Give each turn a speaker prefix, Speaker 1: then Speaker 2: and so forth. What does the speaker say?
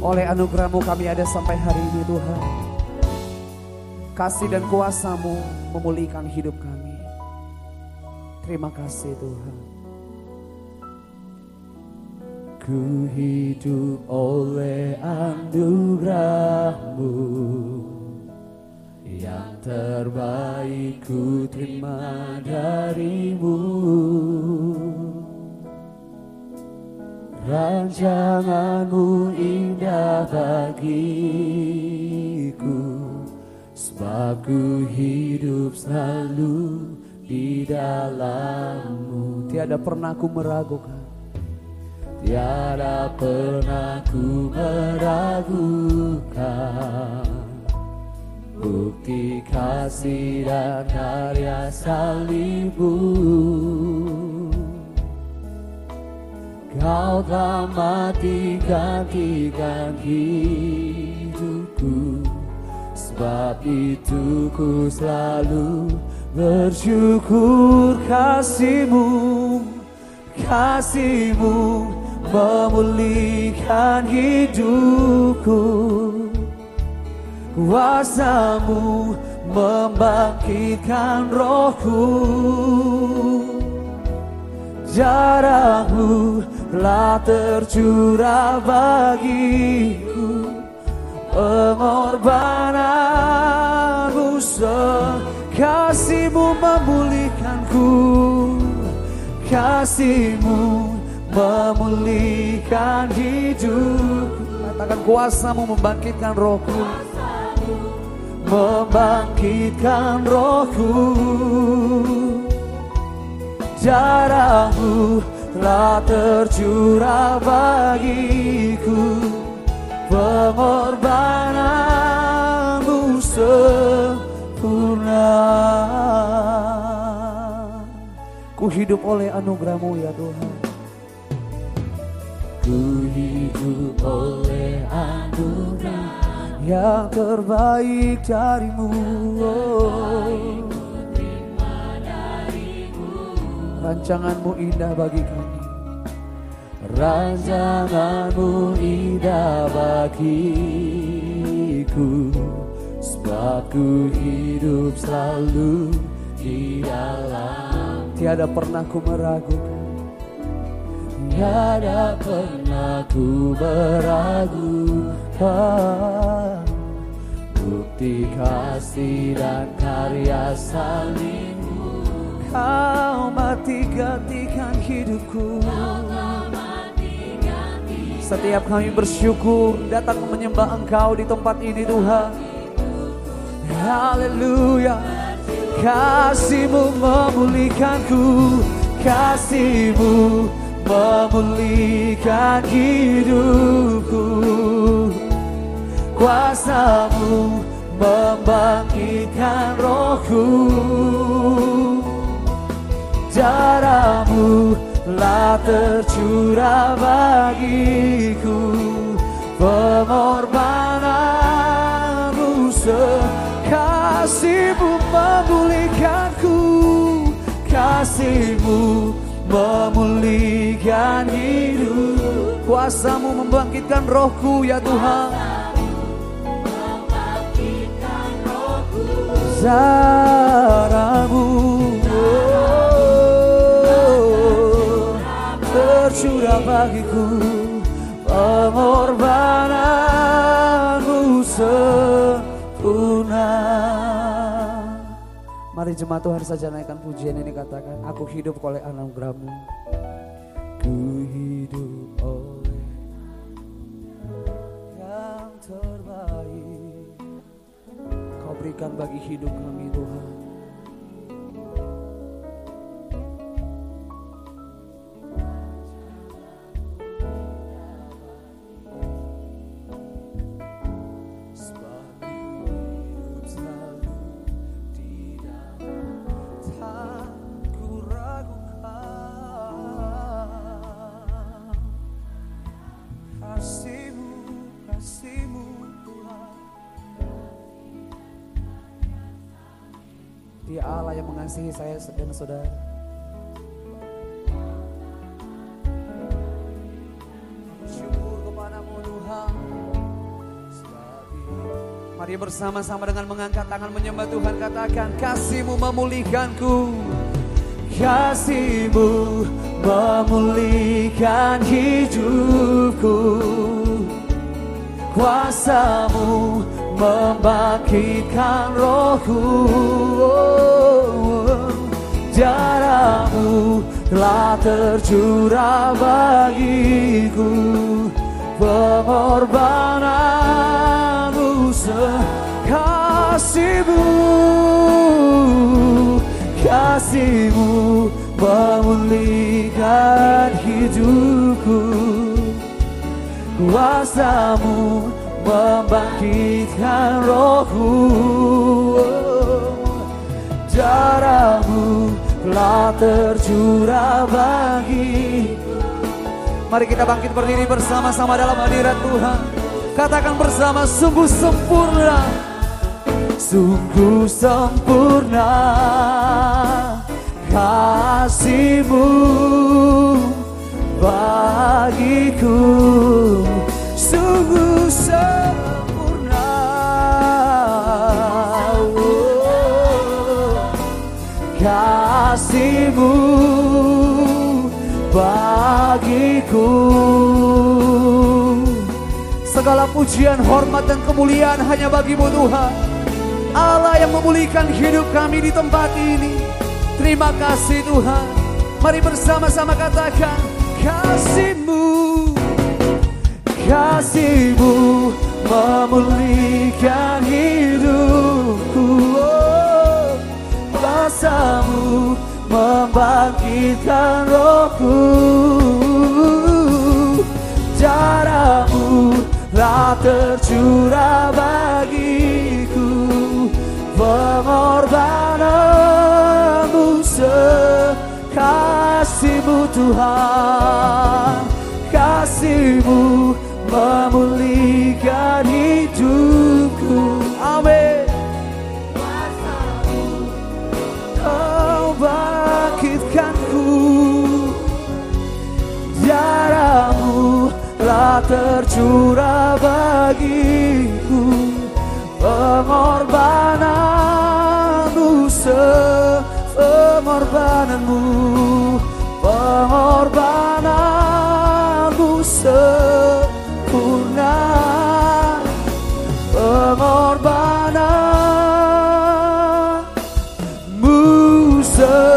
Speaker 1: Oleh anugerahmu kami ada sampai hari ini Tuhan. Kasih dan kuasamu memulihkan hidup kami. Terima kasih Tuhan.
Speaker 2: Ku hidup oleh anugerahmu Yang terbaik ku terima darimu Rancanganmu indah bagiku Sebab ku hidup selalu di dalammu
Speaker 1: Tiada pernah ku meragukan.
Speaker 2: Tiada pernah ku meragukan Bukti kasih dan karya salibmu Kau telah mati gantikan hidupku. Sebab itu ku selalu bersyukur kasihmu Kasihmu memulihkan hidupku. Kuasamu membangkitkan rohku Darahmu telah tercurah bagiku. Pengorbananmu Kasihmu memulihkanku. Kasihmu memulihkan hidupku.
Speaker 1: Katakan kuasamu membangkitkan rohku.
Speaker 2: membangkitkan rohku Darahmu telah tercurah bagiku Pengorbananmu sempurna
Speaker 1: Ku hidup oleh anugerahmu ya Tuhan.
Speaker 2: Ku hidup oleh anugerah
Speaker 1: Yang terbaik darimu. Oh. Rancanganmu indah bagi kami.
Speaker 2: Rancanganmu indah bagiku Sebab ku hidup selalu di dalam
Speaker 1: Tiada pernah ku meragukan.
Speaker 2: Tiada pernah ku meragukan Bukti kasih dan karya salibmu
Speaker 1: Kau mati gantikan hidupku. Setiap kami bersyukur datang menyembah Engkau di tempat ini Tuhan. Haleluya. Kasihmu memulihkanku. Kasihmu memulihkan hidupku. Kuasamu membangkitkan rohku. Darahmu telah tercurah bagiku. Pengorbananmu Kasihmu memulihkanku. Kasihmu memulihkan hidup. Kuasamu membangkitkan rohku ya Tuhan. Zaramu bagiku pengorbananmu sempurna. Mari jemaat Tuhan saja naikkan pujian ini katakan Aku hidup oleh anugerahmu.
Speaker 2: Ku hidup oleh
Speaker 1: yang terbaik. Kau berikan bagi hidup kami Tuhan Dia Allah yang mengasihi saya dan saudara.
Speaker 3: Mari bersama-sama dengan mengangkat tangan menyembah Tuhan katakan kasihmu memulihkanku.
Speaker 1: Kasihmu memulihkan hidupku. Kuasamu membangkitkan rohku Darahmu telah tercurah bagiku. Pengorbananmu sekasihmu Kasihmu memulihkan hidupku. Kuasamu membangkitkan rohku. Darahmu telah tercurah bagi.
Speaker 3: Mari kita bangkit berdiri bersama-sama dalam hadirat Tuhan. Katakan bersama sungguh sempurna.
Speaker 1: Sungguh sempurna kasihmu bagiku Kasihmu bagiku.
Speaker 3: Segala pujian, hormat dan kemuliaan hanya bagimu Tuhan. Allah yang memulihkan hidup kami di tempat ini. Terima kasih Tuhan. Mari bersama-sama katakan Kasihmu
Speaker 1: kasihmu memulihkan hidupku. Oh, membangkitkan rohku. Darahmu telah tercurah bagiku. Pengorbananmu sekasihmu Tuhan. Kasihmu memulihkan tercurah bagiku. Pengorbananmu sepengorbananmu. Pengorbananmu sempurna. Pengorbananmu sempurna.